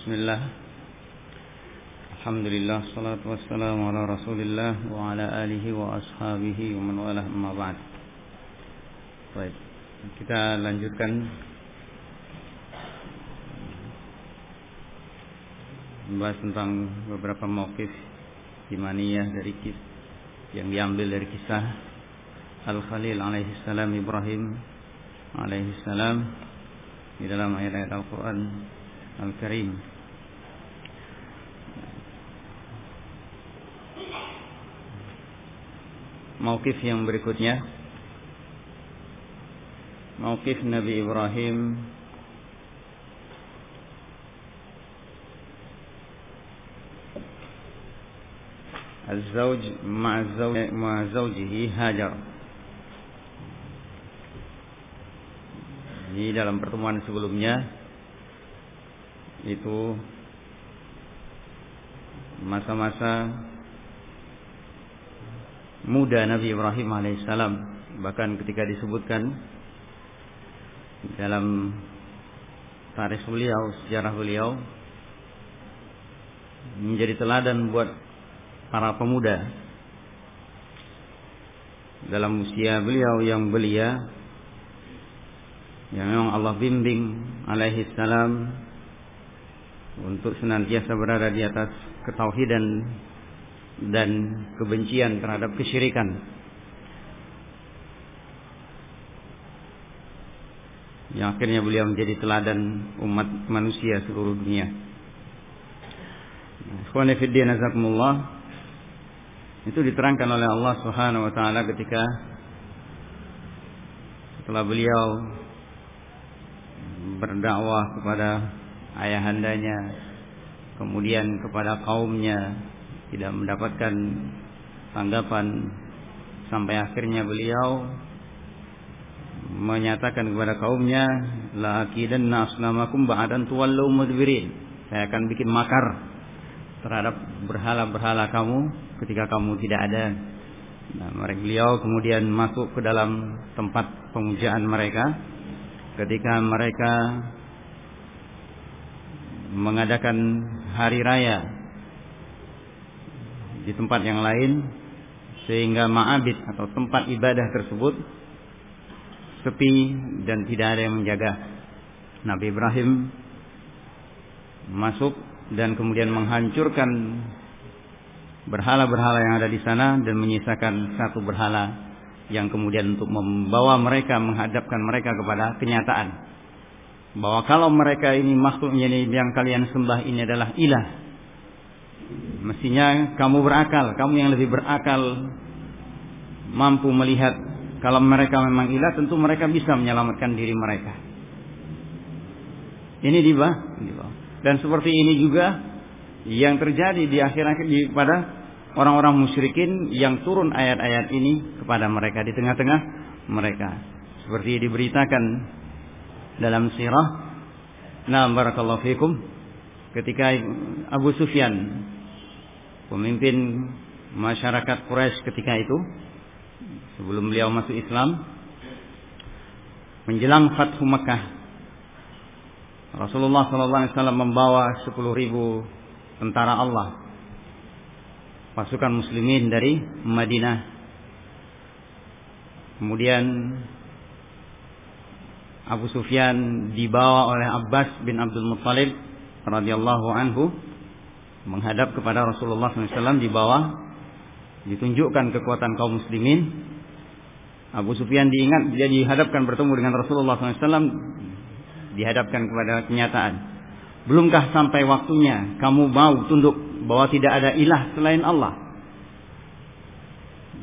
Bismillah. Alhamdulillah Salatu wassalamu ala rasulillah Wa ala alihi wa ashabihi Wa man wala amma ba'd. Baik Kita lanjutkan. Membahas tentang beberapa mawkif Imaniyah dari kis Yang diambil dari kisah Al-Khalil alaihi salam Ibrahim alaihi salam Di dalam ayat-ayat Al-Quran Al-Karim. Mauqif yang berikutnya. Mauqif Nabi Ibrahim. Ma'a zawjihi Hajar. Di dalam pertemuan sebelumnya itu masa-masa muda Nabi Ibrahim alaihissalam. Bahkan ketika disebutkan dalam tarikh beliau sejarah beliau menjadi teladan buat para pemuda. Dalam usia beliau yang belia yang memang Allah bimbing alaihi salam untuk senantiasa berada di atas ketauhidan dan kebencian terhadap kesyirikan. Yang akhirnya beliau menjadi teladan umat manusia seluruh dunia. Ikhwanifiddin azakumullah itu diterangkan oleh Allah Subhanahu wa taala ketika setelah beliau berdakwah kepada ayahandanya kemudian kepada kaumnya tidak mendapatkan tanggapan sampai akhirnya beliau menyatakan kepada kaumnya la aqidanna asnamakum ba'dan tuwallu mudbirin. Saya akan bikin makar terhadap berhala-berhala kamu ketika kamu tidak ada. Nah, mereka beliau kemudian masuk ke dalam tempat pemujaan mereka. Ketika mereka mengadakan hari raya di tempat yang lain sehingga ma'abid atau tempat ibadah tersebut sepi dan tidak ada yang menjaga. Nabi Ibrahim masuk dan kemudian menghancurkan berhala-berhala yang ada di sana dan menyisakan satu berhala yang kemudian untuk membawa mereka menghadapkan mereka kepada kenyataan bahwa kalau mereka ini makhluk yang kalian sembah ini adalah ilah. Mestinya kamu berakal kamu yang lebih berakal mampu melihat kalau mereka memang ilah tentu mereka bisa menyelamatkan diri mereka. Ini di bawah dan seperti ini juga yang terjadi di akhir-akhir pada orang-orang musyrikin yang turun ayat-ayat ini kepada mereka di tengah-tengah mereka. Seperti diberitakan dalam sirah. Nah, barakallahu fikum. Ketika Abu Sufyan pemimpin masyarakat Quraisy ketika itu sebelum beliau masuk Islam menjelang Fathu Makkah Rasulullah SAW membawa 10 ribu tentara Allah pasukan muslimin dari Madinah kemudian Abu Sufyan dibawa oleh Abbas bin Abdul Muttalib radhiyallahu anhu menghadap kepada Rasulullah SAW di bawah ditunjukkan kekuatan kaum muslimin. Abu Sufyan diingat dia dihadapkan bertemu dengan Rasulullah SAW dihadapkan kepada kenyataan. Belumkah sampai waktunya kamu mau tunduk bahwa tidak ada ilah selain Allah?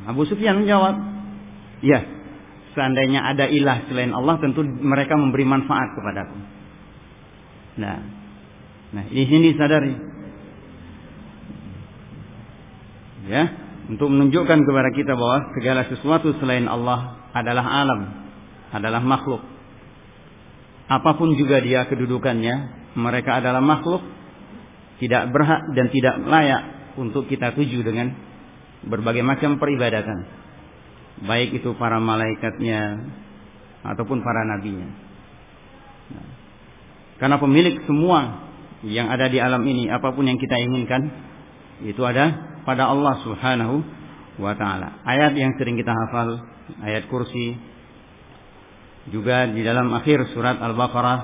Abu Sufyan menjawab ya seandainya ada ilah selain Allah tentu mereka memberi manfaat kepadaku. Nah, nah di sini sadari, ya, untuk menunjukkan kepada kita bahwa segala sesuatu selain Allah adalah alam, adalah makhluk. Apa pun juga dia kedudukannya, mereka adalah makhluk, tidak berhak dan tidak layak untuk kita tuju dengan berbagai macam peribadatan baik itu para malaikatnya ataupun para nabinya. Karena pemilik semua yang ada di alam ini, apa pun yang kita inginkan, itu ada pada Allah Subhanahu wa taala. Ayat yang sering kita hafal, ayat kursi juga di dalam akhir surat Al-Baqarah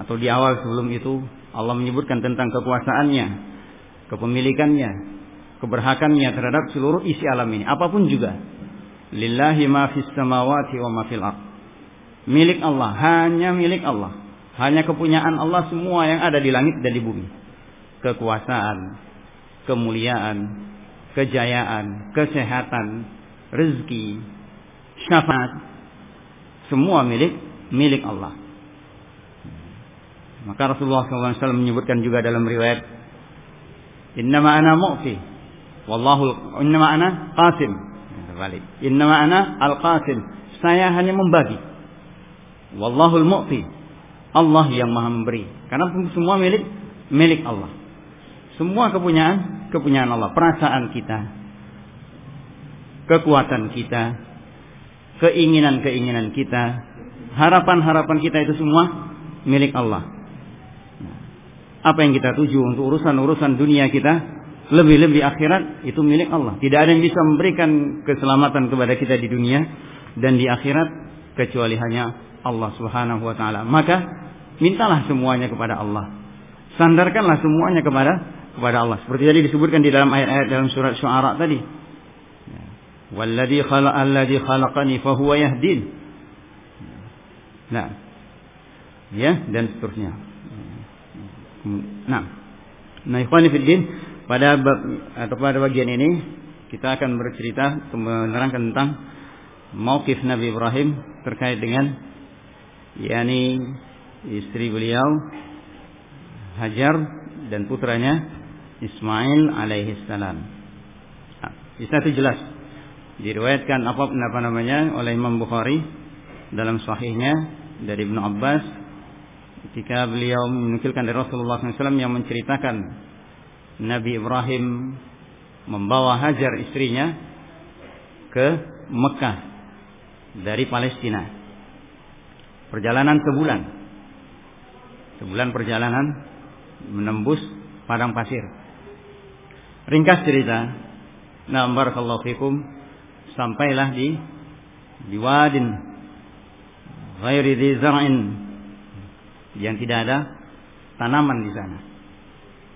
atau di awal sebelum itu Allah menyebutkan tentang kekuasaannya, kepemilikannya, keberhakannya terhadap seluruh isi alam ini, apa pun juga. Lillahi ma fis samawati wa ma fil ard. Milik Allah, hanya milik Allah. Hanya kepunyaan Allah semua yang ada di langit dan di bumi. Kekuasaan, kemuliaan, kejayaan, kesehatan, rezeki, syafaat, semua milik milik Allah. Maka Rasulullah SAW menyebutkan juga dalam riwayat, Innama ana mu'fi, wallahu innama ana qasim. Balik. Innama ana al-qasim. Saya hanya membagi. Wallahul mu'fi. Allah yang maha memberi. Karena semua milik milik Allah. Semua kepunyaan kepunyaan Allah. Perasaan kita, kekuatan kita, keinginan-keinginan kita, harapan-harapan kita itu semua milik Allah. Apa yang kita tuju untuk urusan-urusan dunia kita, lebih-lebih akhirat itu milik Allah. Tidak ada yang bisa memberikan keselamatan kepada kita di dunia dan di akhirat kecuali hanya Allah Subhanahu wa taala. Maka mintalah semuanya kepada Allah. Sandarkanlah semuanya kepada kepada Allah. Seperti tadi disebutkan di dalam ayat-ayat dalam surat Syuara tadi. Walladhi khalaq alladhi khalaqani yahdin. Nah. Ya, dan seterusnya. Nah. Nah, ikhwani pada bab, atau pada bagian ini kita akan bercerita menerangkan tentang mauqif Nabi Ibrahim terkait dengan yakni istri beliau Hajar dan putranya Ismail alaihi salam. Nah, bisa itu jelas diriwayatkan apa apa namanya oleh Imam Bukhari dalam sahihnya dari Ibnu Abbas ketika beliau menukilkan dari Rasulullah SAW yang menceritakan Nabi Ibrahim membawa Hajar istrinya ke Mekah dari Palestina. Perjalanan sebulan. Sebulan perjalanan menembus padang pasir. Ringkas cerita. Nah, barakallahu fikum sampailah di di wadin ghairi di zar'in yang tidak ada tanaman di sana.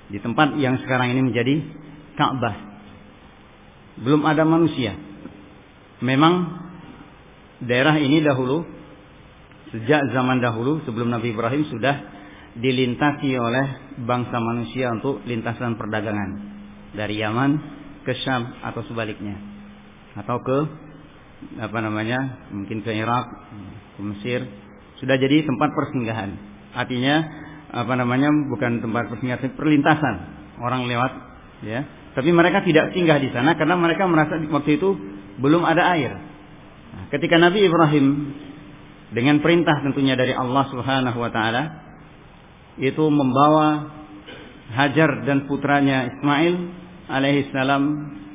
Di tempat yang sekarang ini menjadi Ka'bah. Belum ada manusia. Memang daerah ini dahulu sejak zaman dahulu sebelum Nabi Ibrahim sudah dilintasi oleh bangsa manusia untuk lintasan perdagangan dari Yaman ke Syam atau sebaliknya atau ke apa namanya mungkin ke Irak ke Mesir sudah jadi tempat persinggahan artinya apa namanya bukan tempat persinggahan perlintasan orang lewat ya tapi mereka tidak singgah di sana karena mereka merasa waktu itu belum ada air nah, ketika Nabi Ibrahim dengan perintah tentunya dari Allah Subhanahu wa taala itu membawa Hajar dan putranya Ismail alaihissalam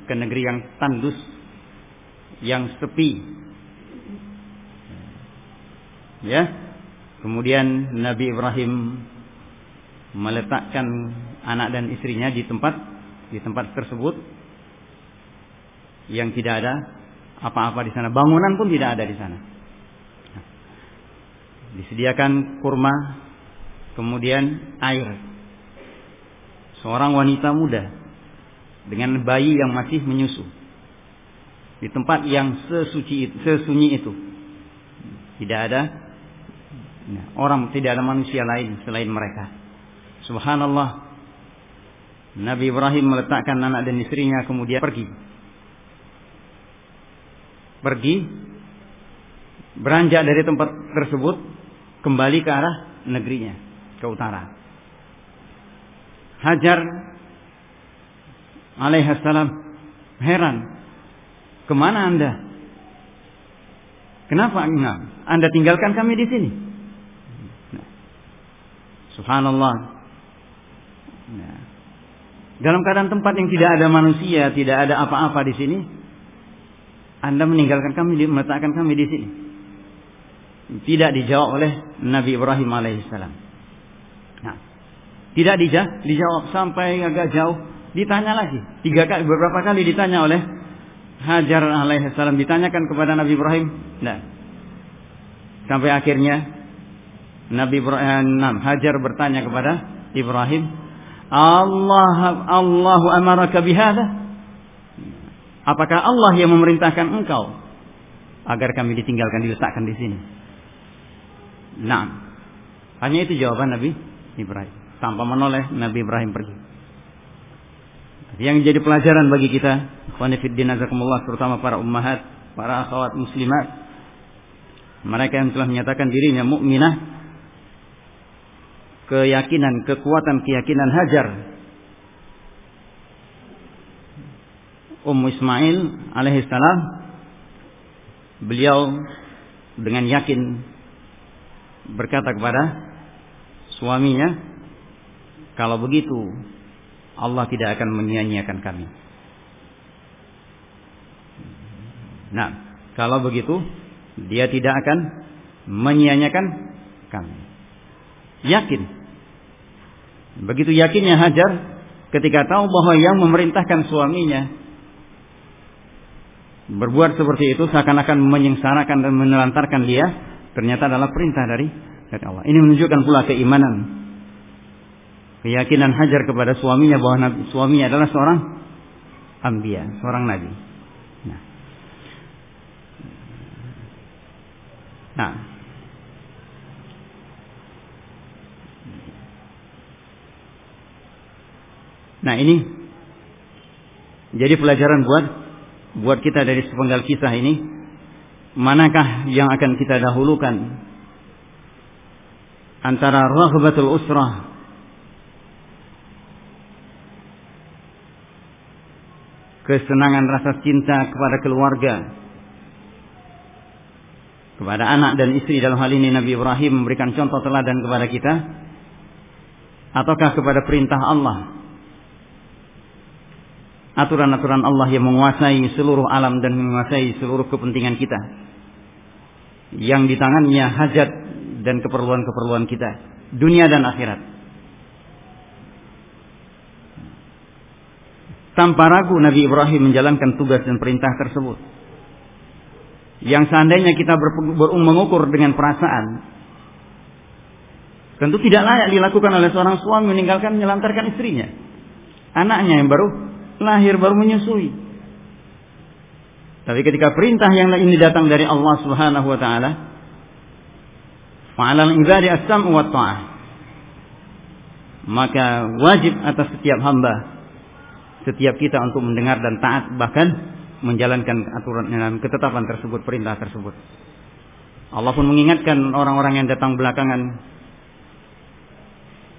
ke negeri yang tandus yang sepi. Ya. Kemudian Nabi Ibrahim meletakkan anak dan istrinya di tempat di tempat tersebut yang tidak ada apa-apa di sana. Bangunan pun tidak ada di sana. Disediakan kurma, kemudian air. Seorang wanita muda dengan bayi yang masih menyusu di tempat yang sesuci sesunyi itu. Tidak ada nah, orang, tidak ada manusia lain selain mereka. Subhanallah. Nabi Ibrahim meletakkan anak dan istrinya kemudian pergi. Pergi beranjak dari tempat tersebut kembali ke arah negerinya, ke utara. Hajar alaihissalam heran Ke mana Anda? Kenapa enggak? Anda tinggalkan kami di sini. Nah. Subhanallah. Dalam keadaan tempat yang tidak ada manusia, tidak ada apa-apa di sini, Anda meninggalkan kami, meletakkan kami di sini. Tidak dijawab oleh Nabi Ibrahim alaihissalam. Nah, Tidak dijawab sampai agak jauh. Ditanya lagi. Tiga kali, beberapa kali ditanya oleh Hajar alaihissalam. Ditanyakan kepada Nabi Ibrahim. Nah. Sampai akhirnya Nabi Ibrahim, eh, Hajar bertanya kepada Ibrahim. Allah Allahu amaraka bihada? Apakah Allah yang memerintahkan engkau agar kami ditinggalkan diletakkan di sini? Nah, hanya itu jawaban Nabi Ibrahim. Tanpa menoleh Nabi Ibrahim pergi. Yang jadi pelajaran bagi kita, khonifuddin azakumullah terutama para ummahat, para akhwat muslimat, mereka yang telah menyatakan dirinya mukminah, keyakinan, kekuatan keyakinan Hajar Ummu Ismail alaihissalam beliau dengan yakin berkata kepada suaminya, kalau begitu Allah tidak akan menyia-nyiakan kami. Nah, kalau begitu dia tidak akan menyia-nyiakan kami. Yakin. Begitu yakinnya Hajar ketika tahu bahwa yang memerintahkan suaminya berbuat seperti itu seakan-akan menyengsarakan dan menelantarkan dia ternyata adalah perintah dari dari Allah. Ini menunjukkan pula keimanan keyakinan Hajar kepada suaminya bahwa nabi, suaminya adalah seorang ambia, seorang nabi. Nah. Nah. Nah, ini jadi pelajaran buat buat kita dari sepenggal kisah ini. Manakah yang akan kita dahulukan? Antara raghbatul usrah kesenangan rasa cinta kepada keluarga kepada anak dan istri dalam hal ini Nabi Ibrahim memberikan contoh teladan kepada kita ataukah kepada perintah Allah aturan-aturan Allah yang menguasai seluruh alam dan menguasai seluruh kepentingan kita. Yang di tangannya hajat dan keperluan-keperluan kita, dunia dan akhirat. Tanpa ragu Nabi Ibrahim menjalankan tugas dan perintah tersebut. Yang seandainya kita mengukur dengan perasaan, tentu tidak layak dilakukan oleh seorang suami meninggalkan menyelantarkan istrinya. Anaknya yang baru lahir baru menyusui. Tapi ketika perintah yang ini datang dari Allah Subhanahu wa taala, fa'alal ibadi as-sam'u wa ta'ah. Maka wajib atas setiap hamba setiap kita untuk mendengar dan taat bahkan menjalankan aturan dan ketetapan tersebut, perintah tersebut. Allah pun mengingatkan orang-orang yang datang belakangan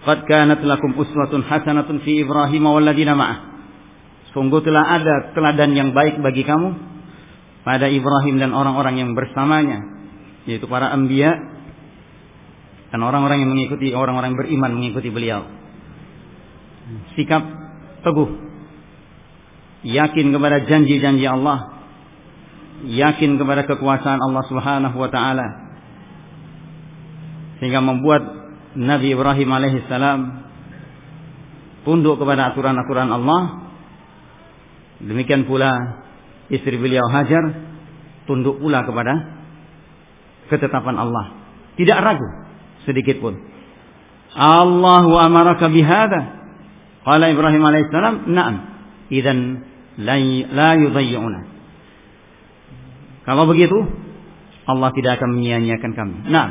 Qad kanat lakum uswatun hasanatun fi Ibrahim wal ladina ma'ah Sungguh telah ada teladan yang baik bagi kamu pada Ibrahim dan orang-orang yang bersamanya, yaitu para anbiya dan orang-orang yang mengikuti orang-orang beriman mengikuti beliau. Sikap teguh, yakin kepada janji-janji Allah, yakin kepada kekuasaan Allah Subhanahu wa taala. Sehingga membuat Nabi Ibrahim alaihissalam tunduk kepada aturan-aturan Allah Demikian pula istri beliau Hajar tunduk pula kepada ketetapan Allah. Tidak ragu sedikit pun. Allahu amaraka bihada. Qala Ibrahim alaihissalam, "Na'am." Idzan la yudayyi'una. Kalau begitu, Allah tidak akan menyia-nyiakan kami. Nah,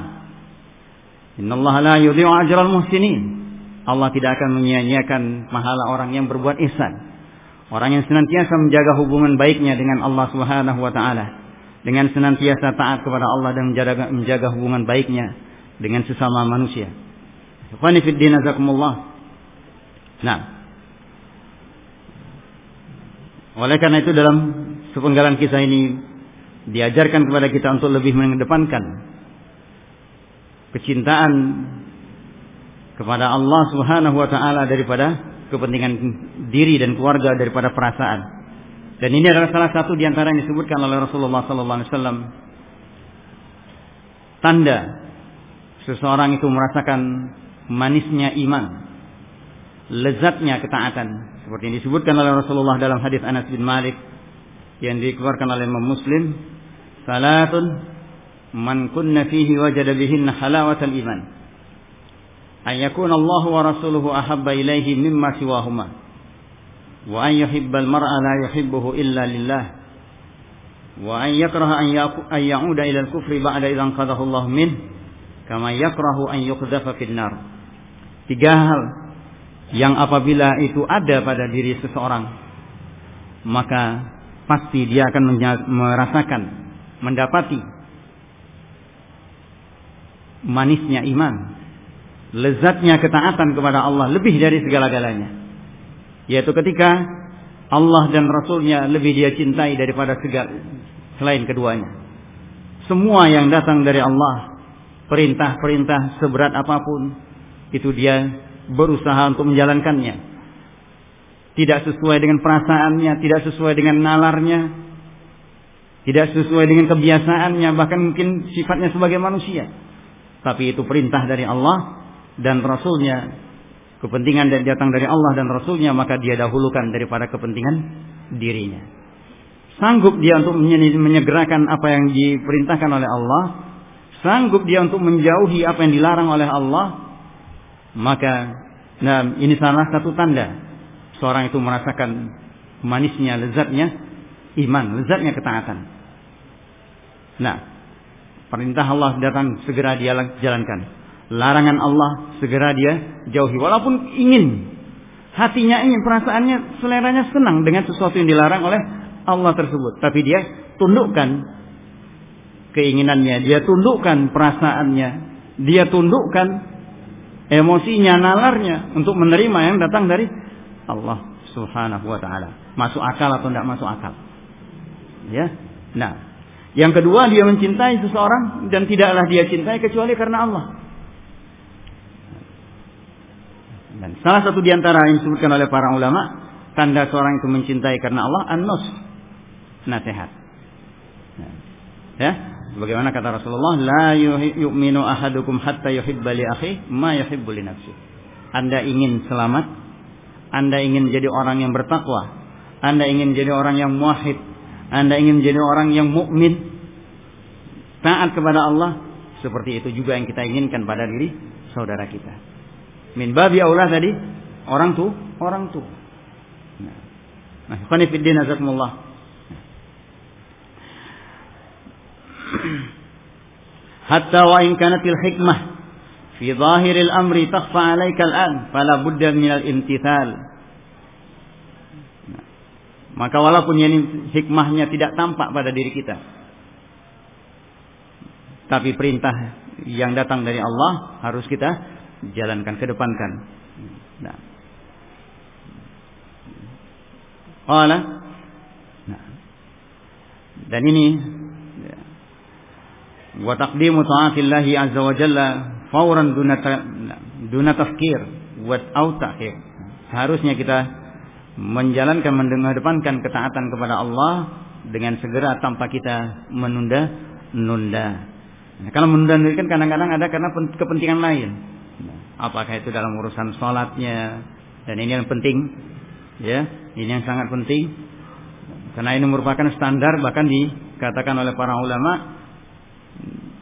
Inna Allah la yudhi'u ajral muhsinin. Allah tidak akan menyia-nyiakan pahala orang yang berbuat ihsan. Orang yang senantiasa menjaga hubungan baiknya dengan Allah Subhanahu wa taala, dengan senantiasa taat kepada Allah dan menjaga, menjaga hubungan baiknya dengan sesama manusia. Ikhwani fid din. Nah. Oleh karena itu dalam sepenggalan kisah ini diajarkan kepada kita untuk lebih mengedepankan kecintaan kepada Allah Subhanahu wa taala daripada kepentingan diri dan keluarga daripada perasaan. Dan ini adalah salah satu di antara yang disebutkan oleh Rasulullah wasallam. Tanda seseorang itu merasakan manisnya iman lezatnya ketaatan. Seperti yang disebutkan oleh Rasulullah dalam hadis Anas bin Malik yang dikeluarkan oleh Imam Muslim salatun man kunna fihi wajada bihinna halawatal iman an Allah wa rasuluhu ahabba ilaihi mimma siwahuma wa an yuhibbal mar'a la yuhibbuhu illa lillah wa an yakraha an ya'uda ila al-kufri ba'da idhan qadahu Allah min kama yakrahu an tiga hal yang apabila itu ada pada diri seseorang maka pasti dia akan merasakan mendapati manisnya iman lezatnya ketaatan kepada Allah lebih dari segala-galanya yaitu ketika Allah dan Rasulnya lebih dia cintai daripada segala selain keduanya semua yang datang dari Allah perintah-perintah seberat apa pun itu dia berusaha untuk menjalankannya. Tidak sesuai dengan perasaannya, tidak sesuai dengan nalarnya, tidak sesuai dengan kebiasaannya, bahkan mungkin sifatnya sebagai manusia. Tapi itu perintah dari Allah dan Rasulnya. Kepentingan yang datang dari Allah dan Rasulnya, maka dia dahulukan daripada kepentingan dirinya. Sanggup dia untuk menyegerakan apa yang diperintahkan oleh Allah. Sanggup dia untuk menjauhi apa yang dilarang oleh Allah maka nah ini salah satu tanda seorang itu merasakan manisnya, lezatnya iman, lezatnya ketaatan. Nah, perintah Allah datang segera dia jalankan. Larangan Allah segera dia jauhi walaupun ingin hatinya ingin perasaannya seleranya senang dengan sesuatu yang dilarang oleh Allah tersebut tapi dia tundukkan keinginannya dia tundukkan perasaannya dia tundukkan emosinya, nalarnya untuk menerima yang datang dari Allah Subhanahu wa taala. Masuk akal atau tidak masuk akal. Ya. Nah, yang kedua dia mencintai seseorang dan tidaklah dia cintai kecuali karena Allah. Dan salah satu di antara yang disebutkan oleh para ulama, tanda seorang itu mencintai karena Allah an-nus. Nasihat. Ya, Bagaimana kata Rasulullah, la yu'minu ahadukum hatta yuhibba li akhi ma yuhibbu li nafsi. Anda ingin selamat, Anda ingin menjadi orang yang bertakwa, Anda ingin menjadi orang yang muahid, Anda ingin menjadi orang yang mukmin, taat kepada Allah, seperti itu juga yang kita inginkan pada diri saudara kita. Min babi Allah tadi, orang tuh, orang tuh. Nah, nah, azakumullah. hatta wa in kanatil hikmah fi zahiril amri takhfa 'alaika al-an fala budda min al-imtithal maka walaupun ini hikmahnya tidak tampak pada diri kita tapi perintah yang datang dari Allah harus kita jalankan kedepankan nah Nah. Dan ini wa taqdimu ta'atillahi azza wa jalla fauran duna duna tafkir wa ta'khir. Seharusnya kita menjalankan mendengarkan ketaatan kepada Allah dengan segera tanpa kita menunda-nunda. Nah, kalau menunda kan kadang-kadang ada karena kepentingan lain. Apakah itu dalam urusan sholatnya dan ini yang penting, ya, ini yang sangat penting karena ini merupakan standar bahkan dikatakan oleh para ulama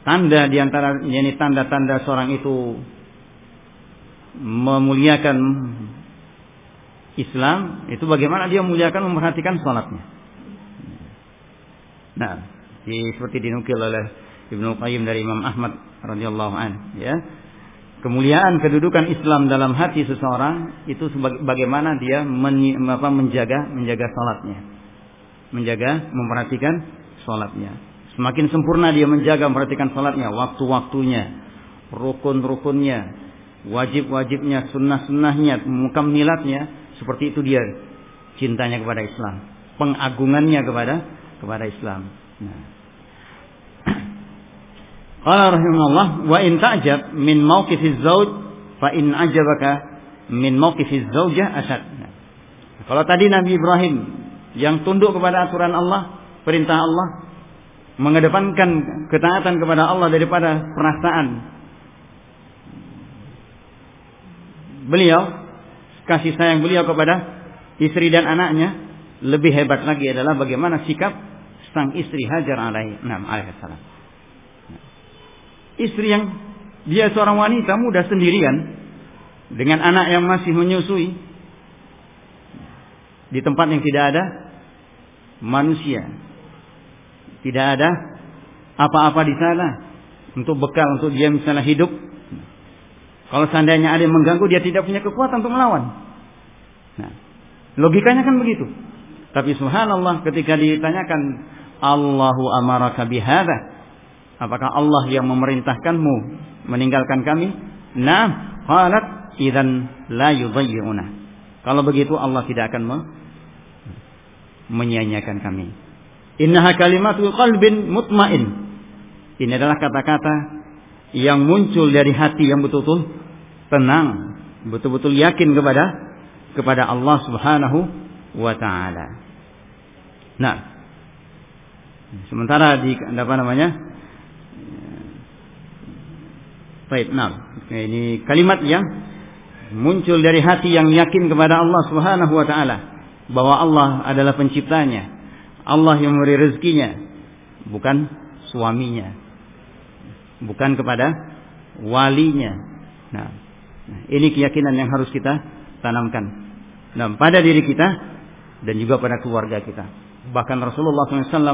tanda di antara yakni tanda-tanda seorang itu memuliakan Islam itu bagaimana dia memuliakan memperhatikan sholatnya. Nah, di, seperti dinukil oleh Ibnu Qayyim dari Imam Ahmad radhiyallahu an, ya. Kemuliaan kedudukan Islam dalam hati seseorang itu bagaimana dia menjaga menjaga sholatnya, menjaga memperhatikan sholatnya. Semakin sempurna dia menjaga memperhatikan salatnya, waktu-waktunya, rukun-rukunnya, wajib-wajibnya, sunnah-sunnahnya, mukammilatnya, seperti itu dia cintanya kepada Islam, pengagungannya kepada kepada Islam. Nah. Qala rahimahullah wa in ta'jab min mauqifiz zauj fa in ajabaka min mauqifiz zaujah asad. Kalau tadi Nabi Ibrahim yang tunduk kepada aturan Allah, perintah Allah, mengedepankan ketaatan kepada Allah daripada perasaan. Beliau kasih sayang beliau kepada istri dan anaknya, lebih hebat lagi adalah bagaimana sikap sang istri Hajar alaihi alaihissalam. Istri yang dia seorang wanita muda sendirian dengan anak yang masih menyusui di tempat yang tidak ada manusia. Tidak ada apa-apa di sana untuk bekal untuk dia misalnya hidup. Kalau seandainya ada yang mengganggu dia tidak punya kekuatan untuk melawan. Nah, logikanya kan begitu. Tapi subhanallah ketika ditanyakan Allahu amaraka bihadza Apakah Allah yang memerintahkanmu meninggalkan kami? Nah, qalat idzan la yudhayyuna. Kalau begitu Allah tidak akan menyanyiakan kami. Innaha kalimatul qalbin mutmain. Ini adalah kata-kata yang muncul dari hati yang betul-betul tenang, betul-betul yakin kepada kepada Allah Subhanahu wa taala. Nah, sementara di apa namanya? Baik, nah, ini kalimat yang muncul dari hati yang yakin kepada Allah Subhanahu wa taala bahwa Allah adalah penciptanya. Allah yang memberi rezekinya, bukan suaminya. Bukan kepada walinya. Nah, ini keyakinan yang harus kita tanamkan. Nah, pada diri kita dan juga pada keluarga kita. Bahkan Rasulullah SAW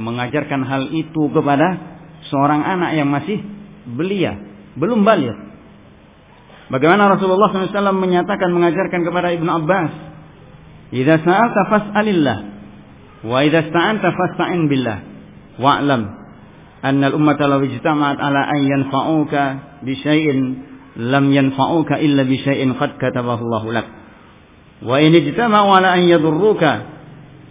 mengajarkan hal itu kepada seorang anak yang masih belia belum balik. Bagaimana Rasulullah SAW menyatakan mengajarkan kepada Ibnu Abbas, "Idza sa'alta fas'alillah, wa idza sta'anta fasta'in billah, wa'lam anna al-ummata law ijtama'at ala an yanfa'uka bi syai'in lam yanfa'uka illa bi syai'in qad katabahu Allah lak. Wa in ijtama'u ala an yadurruka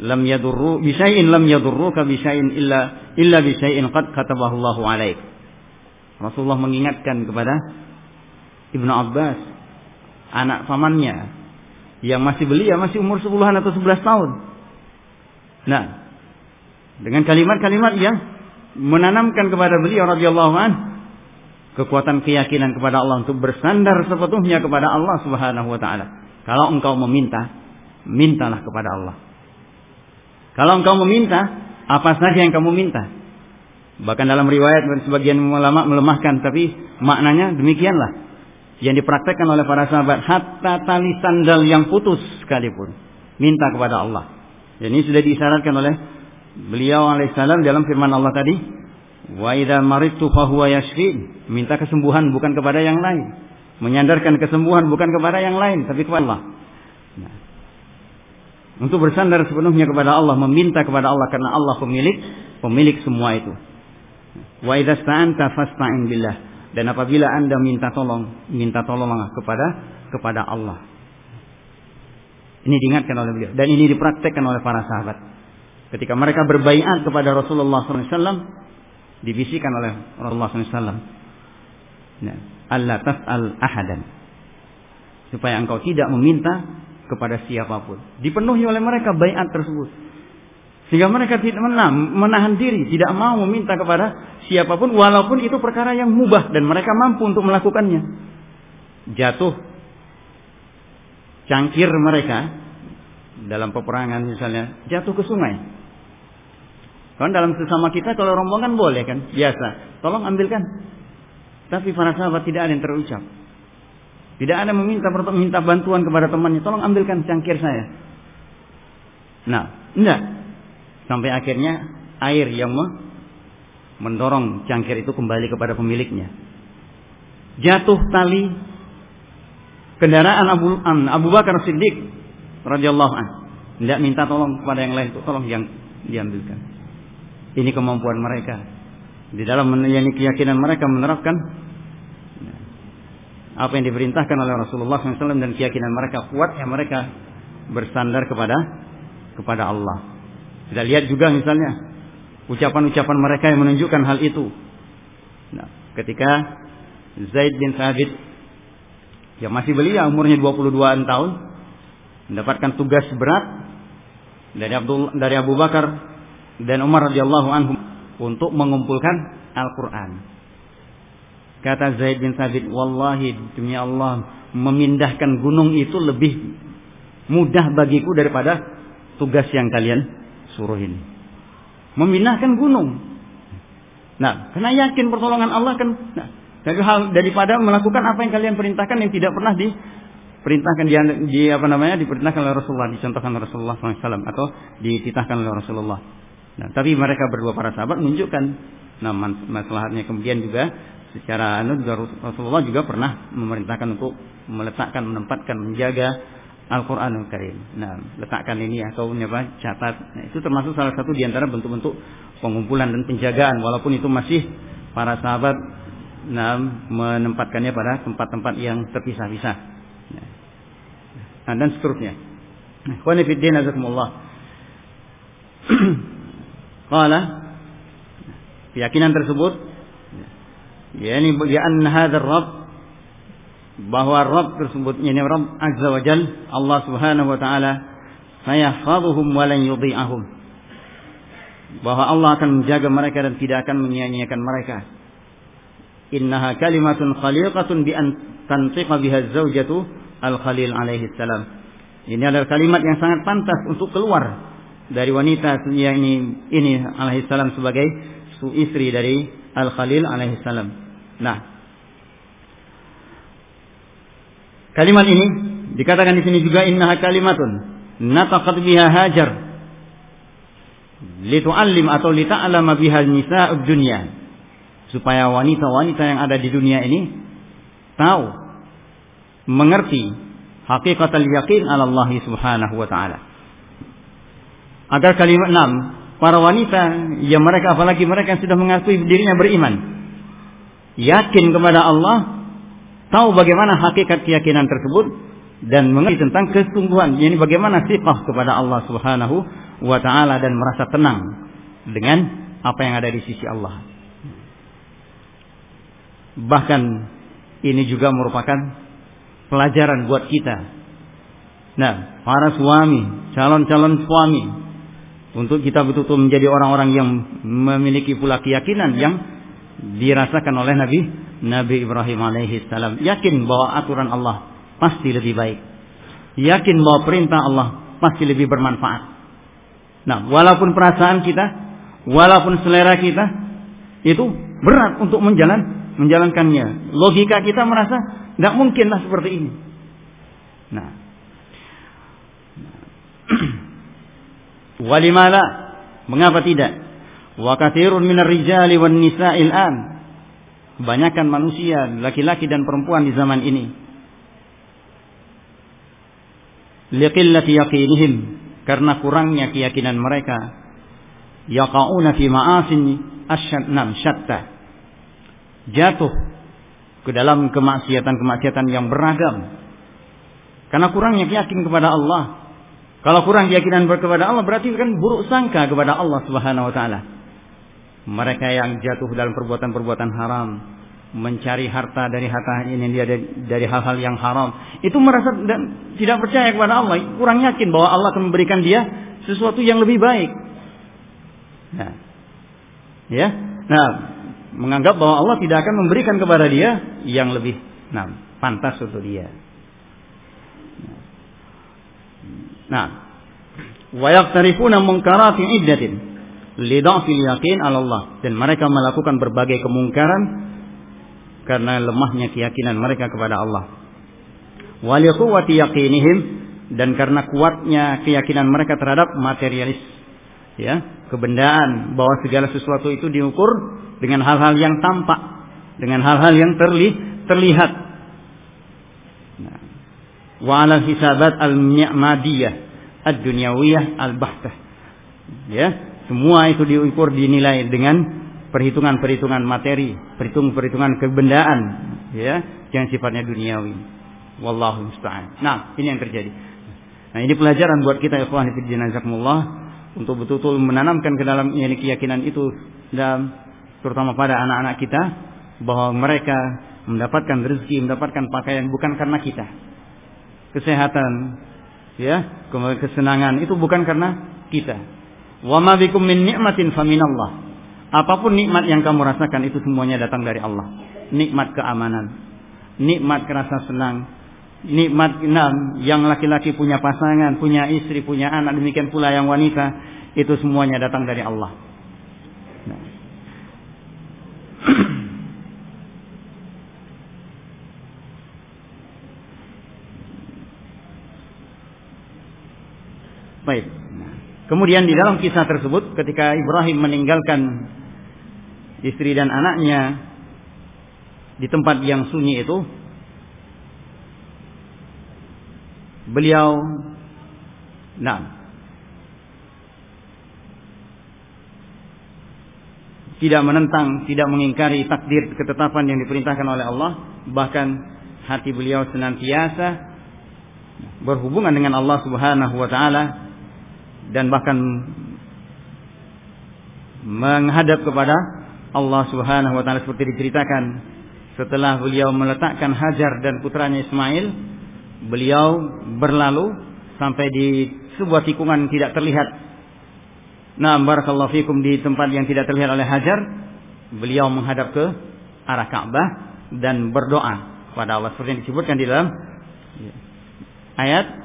lam yadurru bi syai'in lam yadurruka bi syai'in illa illa bi syai'in qad katabahu Allah 'alaik." Rasulullah mengingatkan kepada Ibnu Abbas, anak pamannya yang masih belia, masih umur 10-an atau 11 tahun. Nah, dengan kalimat-kalimat yang menanamkan kepada beliau radhiyallahu an kekuatan keyakinan kepada Allah untuk bersandar sepenuhnya kepada Allah Subhanahu wa taala. Kalau engkau meminta, mintalah kepada Allah. Kalau engkau meminta, apa saja yang kamu minta, Bahkan dalam riwayat sebagian ulama melemahkan tapi maknanya demikianlah. Yang dipraktekkan oleh para sahabat hatta tali sandal yang putus sekalipun minta kepada Allah. Dan ini sudah disyaratkan oleh beliau alaihissalam dalam firman Allah tadi wa idza maridtu fahuwa yashfi. Minta kesembuhan bukan kepada yang lain. Menyandarkan kesembuhan bukan kepada yang lain tapi kepada Allah. Nah, untuk bersandar sepenuhnya kepada Allah meminta kepada Allah karena Allah pemilik pemilik semua itu Wa idza sta'anta fasta'in billah. Dan apabila Anda minta tolong, minta tolonglah kepada kepada Allah. Ini diingatkan oleh beliau dan ini dipraktekkan oleh para sahabat. Ketika mereka berbaiat kepada Rasulullah SAW, dibisikan oleh Rasulullah SAW. Allah tas'al ahadan. Supaya engkau tidak meminta kepada siapa pun. Dipenuhi oleh mereka baiat tersebut. Sehingga mereka tidak menahan, diri, tidak mau meminta kepada siapa pun walaupun itu perkara yang mubah dan mereka mampu untuk melakukannya. Jatuh cangkir mereka dalam peperangan misalnya jatuh ke sungai. Kan dalam sesama kita kalau rombongan boleh kan biasa. Tolong ambilkan. Tapi para sahabat tidak ada yang terucap. Tidak ada meminta minta bantuan kepada temannya. Tolong ambilkan cangkir saya. Nah, enggak. Sampai akhirnya air yang mendorong cangkir itu kembali kepada pemiliknya. Jatuh tali kendaraan Abu, Abu Bakar Siddiq radhiyallahu an. Tidak minta tolong kepada yang lain, tolong yang diambilkan. Ini kemampuan mereka. Di dalam menyani keyakinan mereka menerapkan apa yang diperintahkan oleh Rasulullah SAW dan keyakinan mereka kuat yang mereka bersandar kepada kepada Allah. Kita lihat juga misalnya ucapan-ucapan mereka yang menunjukkan hal itu. Nah, ketika Zaid bin Thabit yang masih belia umurnya 22 tahun mendapatkan tugas berat dari Abdul dari Abu Bakar dan Umar radhiyallahu anhum untuk mengumpulkan Al-Qur'an. Kata Zaid bin Sabit, "Wallahi demi Allah, memindahkan gunung itu lebih mudah bagiku daripada tugas yang kalian suruh ini." Memindahkan gunung. Nah, karena yakin pertolongan Allah kan nah, dari hal daripada melakukan apa yang kalian perintahkan yang tidak pernah diperintahkan di, di apa namanya diperintahkan oleh Rasulullah, dicontohkan oleh Rasulullah SAW atau dititahkan oleh Rasulullah. Nah, tapi mereka berdua para sahabat menunjukkan nah masalahnya kemudian juga secara anu juga Rasulullah juga pernah memerintahkan untuk meletakkan menempatkan menjaga Al-Qur'anul Karim. Nah, letakkan ini atau apa catat. Nah, itu termasuk salah satu di antara bentuk-bentuk pengumpulan dan penjagaan walaupun itu masih para sahabat nah, menempatkannya pada tempat-tempat yang terpisah-pisah. Nah, dan seterusnya. Wa fiddin azakumullah. Qala keyakinan tersebut yakni bi anna rabb bahwa Rabb tersebut yakni Rabb azza wa jal Allah Subhanahu wa taala sayahfazuhum wa lan yudhi'ahum bahwa Allah akan menjaga mereka dan tidak akan menyia-nyiakan mereka innaha kalimatun khaliqatun bi an tantiqa biha zaujatu al-khalil alaihi salam. Ini adalah kalimat yang sangat pantas untuk keluar dari wanita yang ini ini alaihi salam sebagai istri dari al-khalil alaihi salam. Nah, kalimat ini dikatakan di sini juga innaha kalimatun nataqat biha hajar litu'allim atau lita'lama biha nisa'ud dunya. Supaya wanita-wanita yang ada di dunia ini tahu mengerti hakikat al-yakin Allah subhanahu wa ta'ala. Agar kalimat enam para wanita yang mereka apalagi mereka yang sudah mengakui dirinya beriman yakin kepada Allah tahu bagaimana hakikat keyakinan tersebut dan mengerti tentang kesungguhan ini bagaimana sifat kepada Allah Subhanahu wa taala dan merasa tenang dengan apa yang ada di sisi Allah Bahkan ini juga merupakan pelajaran buat kita. Nah, para suami, calon-calon suami, untuk kita betul-betul menjadi orang-orang yang memiliki pula keyakinan yang dirasakan oleh Nabi Nabi Ibrahim alaihi salam. Yakin bahwa aturan Allah pasti lebih baik. Yakin bahwa perintah Allah pasti lebih bermanfaat. Nah, walaupun perasaan kita, walaupun selera kita itu berat untuk menjalan menjalankannya. Logika kita merasa tidak mungkinlah seperti ini. Nah, walimala mengapa tidak? Wa kathirun minar rijali wan nisa'il an. Kebanyakan manusia, laki-laki dan perempuan di zaman ini. Liqillati yaqinihim karena kurangnya keyakinan mereka. Yaqauna fi ma'asin asyad nam syatta jatuh ke dalam kemaksiatan-kemaksiatan yang beragam. Karena kurangnya yakin kepada Allah. Kalau kurang keyakinan kepada Allah berarti kan buruk sangka kepada Allah Subhanahu wa taala. Mereka yang jatuh dalam perbuatan-perbuatan haram, mencari harta dari harta ini dia dari hal-hal yang haram, itu merasa tidak percaya kepada Allah, kurang yakin bahwa Allah akan memberikan dia sesuatu yang lebih baik. Nah, ya. Nah, menganggap bahwa Allah tidak akan memberikan kepada dia yang lebih nah, pantas untuk dia. Nah, wa yaqtarifuna munkaratin iddatin lidhafil yakin Allah dan mereka melakukan berbagai kemungkaran karena lemahnya keyakinan mereka kepada Allah. Wa liquwwati yaqinihim dan karena kuatnya keyakinan mereka terhadap materialis ya, kebendaan bahwa segala sesuatu itu diukur dengan hal-hal yang tampak, dengan hal-hal yang terli, terlihat. Nah. Wa ala hisabat al-ni'madiyah ad-dunyawiyah al-bahtah. Ya, semua itu diukur dinilai dengan perhitungan-perhitungan materi, perhitungan-perhitungan kebendaan, ya, yang sifatnya duniawi. Wallahu musta'an. Nah, ini yang terjadi. Nah, ini pelajaran buat kita ikhwan fillah untuk betul-betul menanamkan ke dalam ini keyakinan itu dalam terutama pada anak-anak kita bahwa mereka mendapatkan rezeki, mendapatkan pakaian bukan karena kita. Kesehatan, ya, kesenangan itu bukan karena kita. Wa ma bikum min ni'matin faminallah. Apa pun nikmat yang kamu rasakan itu semuanya datang dari Allah. nikmat keamanan, nikmat rasa senang, nikmat enam yang laki-laki punya pasangan, punya istri, punya anak, demikian pula yang wanita, itu semuanya datang dari Allah. Nah. Baik. Kemudian di dalam kisah tersebut ketika Ibrahim meninggalkan istri dan anaknya di tempat yang sunyi itu beliau nah tidak menentang, tidak mengingkari takdir ketetapan yang diperintahkan oleh Allah, bahkan hati beliau senantiasa berhubungan dengan Allah Subhanahu wa taala dan bahkan menghadap kepada Allah Subhanahu wa taala seperti diceritakan setelah beliau meletakkan Hajar dan putranya Ismail. Beliau berlalu sampai di sebuah tikungan tidak terlihat. Nah, barakallahu fikum di tempat yang tidak terlihat oleh Hajar, beliau menghadap ke arah Ka'bah dan berdoa kepada Allah seperti yang disebutkan di dalam ayat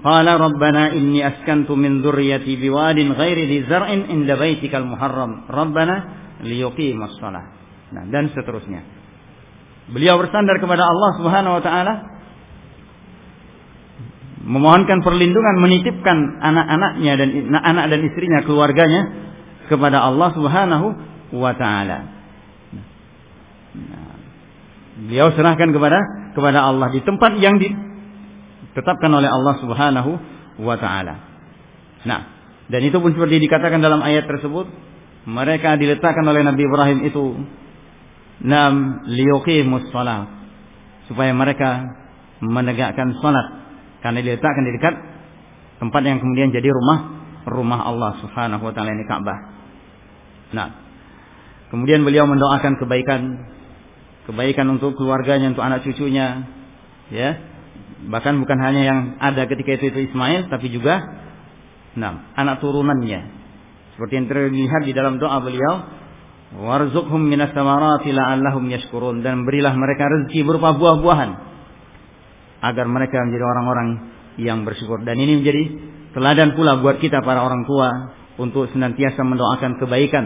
Qala Rabbana inni askantu min dzurriyyati biwadin ghairi dhi zar'in inda baitikal muharram. Rabbana liyuqimus shalah. Nah, dan seterusnya. Beliau bersandar kepada Allah Subhanahu wa taala memohonkan perlindungan menitipkan anak-anaknya dan anak dan istrinya keluarganya kepada Allah Subhanahu wa taala. Nah, beliau serahkan kepada kepada Allah di tempat yang ditetapkan oleh Allah Subhanahu wa taala. Nah, dan itu pun seperti dikatakan dalam ayat tersebut, mereka diletakkan oleh Nabi Ibrahim itu nam liyuqimus shalah supaya mereka menegakkan salat karena diletakkan di dekat tempat yang kemudian jadi rumah rumah Allah Subhanahu wa taala ini Ka'bah. Nah, kemudian beliau mendoakan kebaikan kebaikan untuk keluarganya, untuk anak cucunya, ya. Bahkan bukan hanya yang ada ketika itu itu Ismail, tapi juga nah, anak turunannya. Seperti yang terlihat di dalam doa beliau, warzuqhum minas samarati la'allahum yashkurun dan berilah mereka rezeki berupa buah-buahan agar mereka menjadi orang-orang yang bersyukur dan ini menjadi teladan pula buat kita para orang tua untuk senantiasa mendoakan kebaikan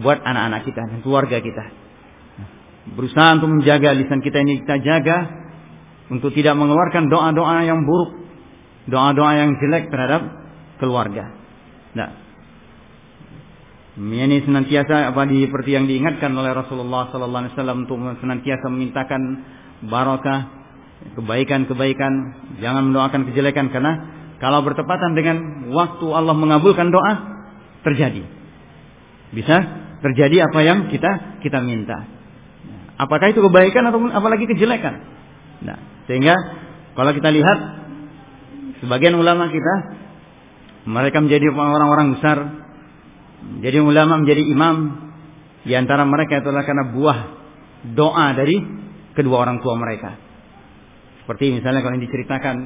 buat anak-anak kita dan keluarga kita. Berusaha untuk menjaga lisan kita ini kita jaga untuk tidak mengeluarkan doa-doa yang buruk, doa-doa yang jelek terhadap keluarga. Nah, ini senantiasa apa seperti yang diingatkan oleh Rasulullah Sallallahu Alaihi Wasallam untuk senantiasa memintakan barakah kebaikan-kebaikan, jangan mendoakan kejelekan karena kalau bertepatan dengan waktu Allah mengabulkan doa terjadi. Bisa terjadi apa yang kita kita minta. Apakah itu kebaikan atau apalagi kejelekan? Nah, sehingga kalau kita lihat sebagian ulama kita mereka menjadi orang-orang besar, menjadi ulama, menjadi imam di antara mereka itulah karena buah doa dari kedua orang tua mereka. Seperti misalnya kalau yang diceritakan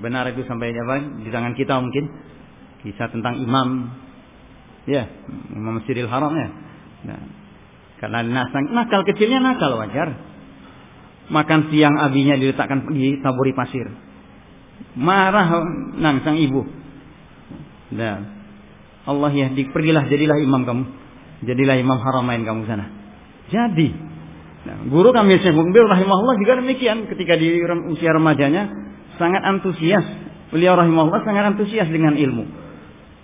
benar itu sampai apa di tangan kita mungkin kisah tentang imam ya imam Masjidil Haram ya. Nah, karena nasang, nakal kecilnya nakal wajar. Makan siang abinya diletakkan di taburi pasir. Marah nang sang ibu. Nah, Allah ya pergilah jadilah imam kamu. Jadilah imam haramain kamu sana. Jadi Nah, guru kami Syekh Mukbil rahimahullah juga demikian ketika di usia remajanya sangat antusias. Beliau rahimahullah sangat antusias dengan ilmu.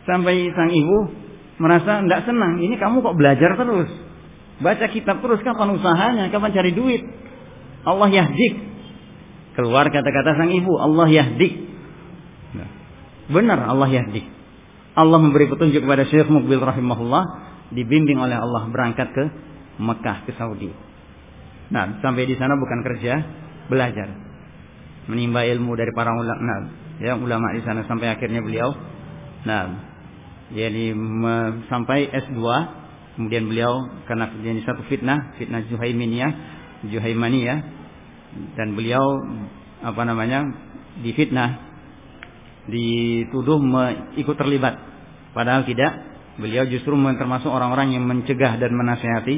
Sampai sang ibu merasa tidak senang. Ini kamu kok belajar terus? Baca kitab terus kapan usahanya? Kapan cari duit? Allah yahdik. Keluar kata-kata sang ibu, Allah yahdik. Nah, benar Allah yahdik. Allah memberi petunjuk kepada Syekh Mukbil rahimahullah dibimbing oleh Allah berangkat ke Mekah ke Saudi. Nah, sampai di sana bukan kerja, belajar. Menimba ilmu dari para ulama, nah, ya ulama di sana sampai akhirnya beliau nah jadi sampai S2 kemudian beliau karena terjadi satu fitnah, fitnah Juhaiminiyah, Juhaimaniyah dan beliau apa namanya difitnah dituduh ikut terlibat. Padahal tidak. Beliau justru termasuk orang-orang yang mencegah dan menasehati.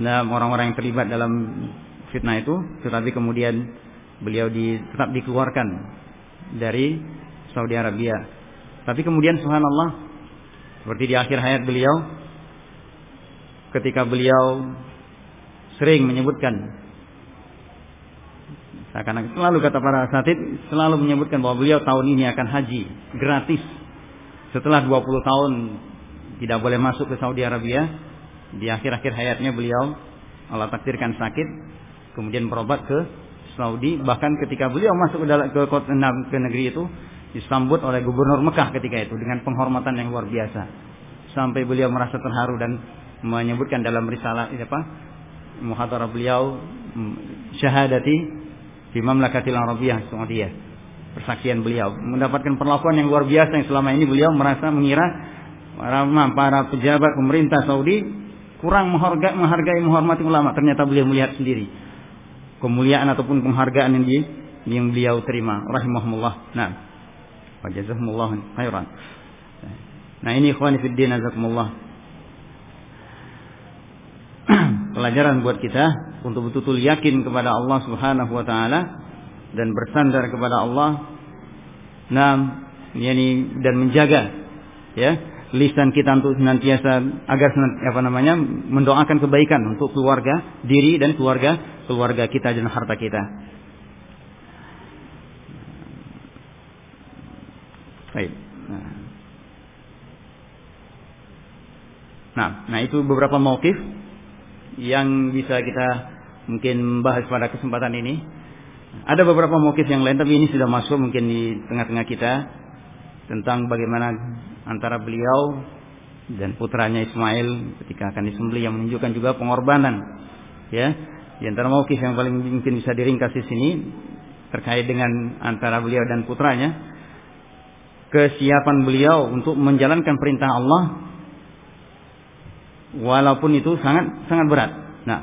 Nah orang-orang yang terlibat dalam fitnah itu, tetapi kemudian beliau di, tetap dikeluarkan dari Saudi Arabia. Tapi kemudian subhanallah seperti di akhir hayat beliau ketika beliau sering menyebutkan. Seakan selalu kata para asatid selalu menyebutkan bahwa beliau tahun ini akan haji gratis. Setelah 20 tahun tidak boleh masuk ke Saudi Arabia di akhir-akhir hayatnya beliau Allah takdirkan sakit kemudian berobat ke Saudi. Bahkan ketika beliau masuk ke, ke kota ke negeri itu disambut oleh gubernur Mekah ketika itu dengan penghormatan yang luar biasa. Sampai beliau merasa terharu dan menyebutkan dalam risalah apa muhadarah beliau syahadati di Mamlakatil Arabiyah Saudiyah. Persaksian beliau. Mendapatkan perlakuan yang luar biasa yang selama ini beliau merasa mengira para, para pejabat pemerintah Saudi kurang menghargai, menghargai menghormati ulama. Ternyata beliau melihat sendiri. Kemuliaan ataupun penghargaan yang di, yang beliau terima. Rahimahumullah. Nah. Wajazahumullah khairan. Nah ini ikhwani fid din azakumullah pelajaran buat kita untuk betul-betul yakin kepada Allah Subhanahu wa taala dan bersandar kepada Allah nah yani dan menjaga ya lisan kita untuk senantiasa agar apa namanya mendoakan kebaikan untuk keluarga diri dan keluarga keluarga kita dan harta kita. Baik. Nah, nah itu beberapa mauqif yang bisa kita mungkin bahas pada kesempatan ini. Ada beberapa mauqif yang lain tapi ini sudah masuk mungkin di tengah-tengah kita tentang bagaimana antara beliau dan putranya Ismail ketika akan disembelih yang menunjukkan juga pengorbanan ya di antara mauqif yang paling mungkin bisa diringkas di sini terkait dengan antara beliau dan putranya kesiapan beliau untuk menjalankan perintah Allah walaupun itu sangat sangat berat. Nah,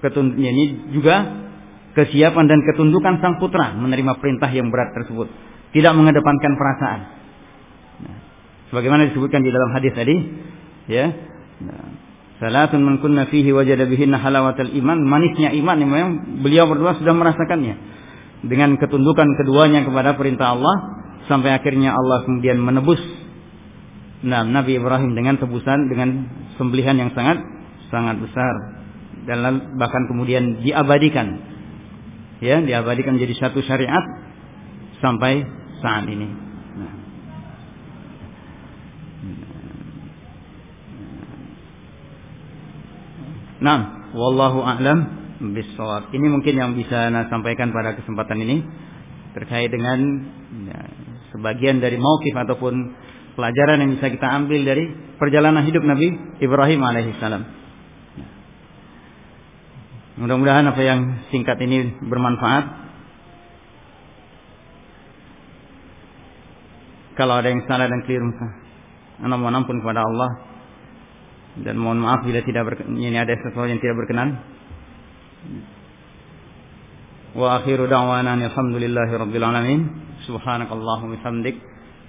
ketun ini juga kesiapan dan ketundukan sang putra menerima perintah yang berat tersebut, tidak mengedepankan perasaan. Nah, sebagaimana disebutkan di dalam hadis tadi, ya. Nah, Salatun man kunna fihi wajada bihinna halawatal iman. Manisnya iman yang memang beliau berdua sudah merasakannya. Dengan ketundukan keduanya kepada perintah Allah. Sampai akhirnya Allah kemudian menebus nah, Nabi Ibrahim dengan tebusan dengan sembelihan yang sangat sangat besar. Dan bahkan kemudian diabadikan. Ya diabadikan menjadi satu syariat sampai saat ini. Nah, wallahu a'lam bisawab. Ini mungkin yang bisa saya sampaikan pada kesempatan ini terkait dengan ya, sebagian dari mauqif ataupun pelajaran yang bisa kita ambil dari perjalanan hidup Nabi Ibrahim alaihissalam. Mudah-mudahan apa yang singkat ini bermanfaat. Kalau ada yang salah dan keliru, anda mohon ampun kepada Allah dan mohon maaf bila tidak ini ada sesuatu yang tidak berkenan. Wa akhiru da'wana alhamdulillahi rabbil alamin. Subhanakallahumma hamdik